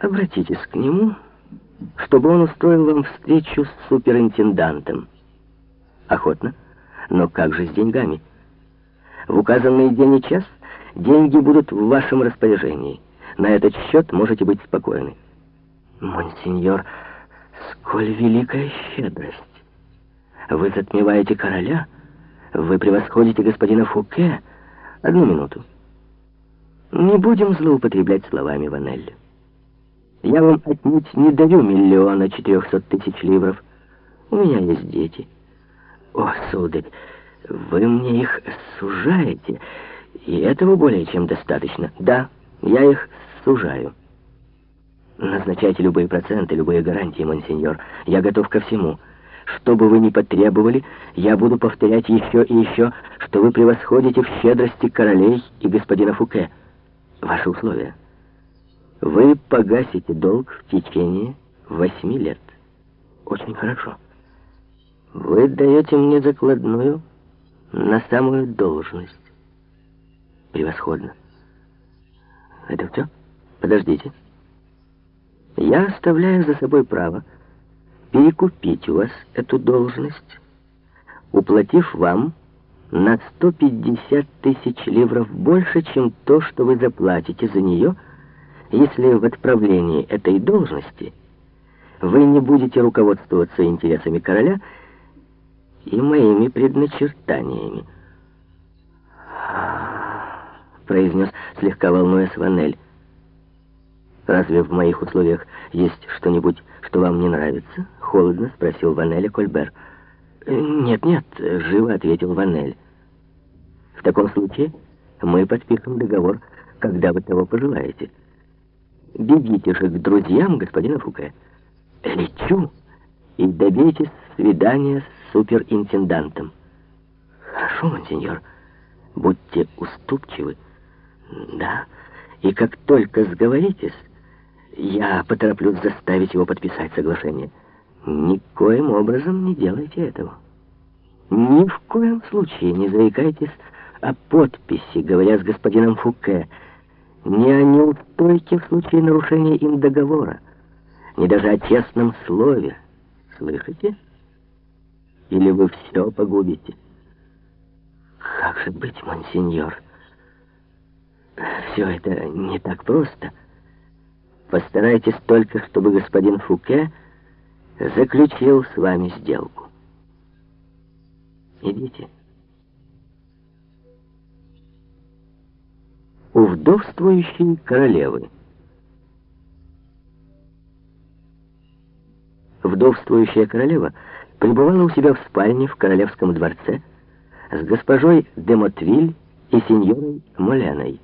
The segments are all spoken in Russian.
Обратитесь к нему, чтобы он устроил вам встречу с суперинтендантом. Охотно. Но как же с деньгами? В указанный день и час деньги будут в вашем распоряжении. На этот счет можете быть спокойны. Монсеньор, сколь великая щедрость! Вы затмеваете короля, вы превосходите господина Фуке. Одну минуту. Не будем злоупотреблять словами, Ванелли. Я вам отнюдь не даю миллиона четырехсот тысяч ливров. У меня есть дети. О, сударь, вы мне их сужаете, и этого более чем достаточно. Да, я их сужаю. Назначайте любые проценты, любые гарантии, монсеньор. Я готов ко всему. Что бы вы ни потребовали, я буду повторять еще и еще, что вы превосходите в щедрости королей и господина Фуке. Ваши условия. Вы погасите долг в течение восьми лет. Очень хорошо. Вы даете мне закладную на самую должность. Превосходно. Это все? Подождите. Я оставляю за собой право перекупить у вас эту должность, уплатив вам на 150 тысяч ливров больше, чем то, что вы заплатите за нее, если в отправлении этой должности вы не будете руководствоваться интересами короля и моими предначертаниями. произнес слегка волнуясь Ванель. «Разве в моих условиях есть что-нибудь, что вам не нравится?» — холодно спросил Ванеля Кольбер. «Нет, нет», — живо ответил Ванель. «В таком случае мы подпишем договор, когда вы того пожелаете. Бегите же к друзьям господина Фуке. Лечу и добейтесь свидания с суперинтендантом». «Хорошо, монсеньор, будьте уступчивы». «Да, и как только сговоритесь...» Я потороплюсь заставить его подписать соглашение. Никоим образом не делайте этого. Ни в коем случае не заикайтесь о подписи, говоря с господином Фуке, ни о неустойке в случае нарушения им договора, ни даже о честном слове. Слышите? Или вы все погубите? Как же быть, монсеньор? Все это не так просто. Постарайтесь только, чтобы господин Фуке заключил с вами сделку. Идите. У вдовствующей королевы. Вдовствующая королева пребывала у себя в спальне в королевском дворце с госпожой де Мотвиль и сеньорой Моленой.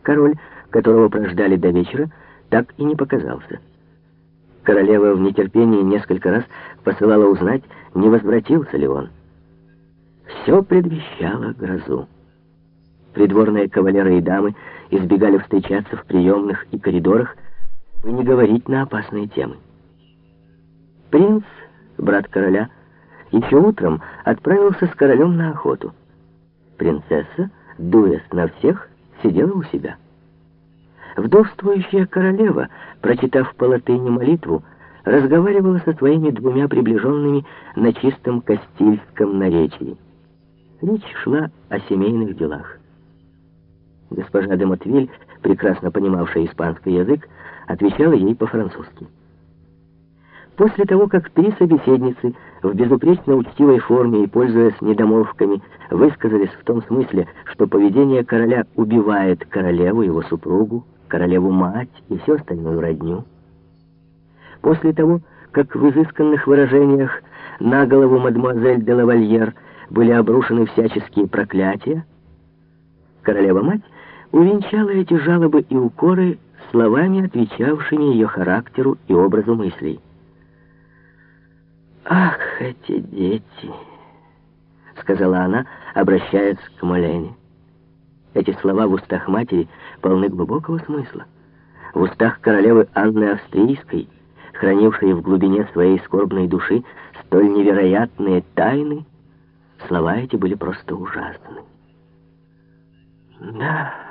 Король, которого прождали до вечера, так и не показался. Королева в нетерпении несколько раз посылала узнать, не возвратился ли он. Все предвещало грозу. Придворные кавалеры и дамы избегали встречаться в приемных и коридорах, и не говорить на опасные темы. Принц, брат короля, еще утром отправился с королем на охоту. Принцесса, дуясь на всех, сидела у себя. Вдовствующая королева, прочитав по латыни молитву, разговаривала со своими двумя приближенными на чистом кастильском наречии. Речь шла о семейных делах. Госпожа де Мотвиль, прекрасно понимавшая испанский язык, отвечала ей по-французски. После того, как три собеседницы в безупречно учтивой форме и пользуясь недомолвками высказались в том смысле, что поведение короля убивает королеву, его супругу, королеву-мать и всю остальную родню. После того, как в изысканных выражениях на голову мадемуазель де лавальер были обрушены всяческие проклятия, королева-мать увенчала эти жалобы и укоры словами, отвечавшими ее характеру и образу мыслей. «Ах, эти дети!» — сказала она, обращаясь к Молене. Эти слова в устах матери полны глубокого смысла. В устах королевы Анны Австрийской, хранившей в глубине своей скорбной души столь невероятные тайны, слова эти были просто ужасны. Да...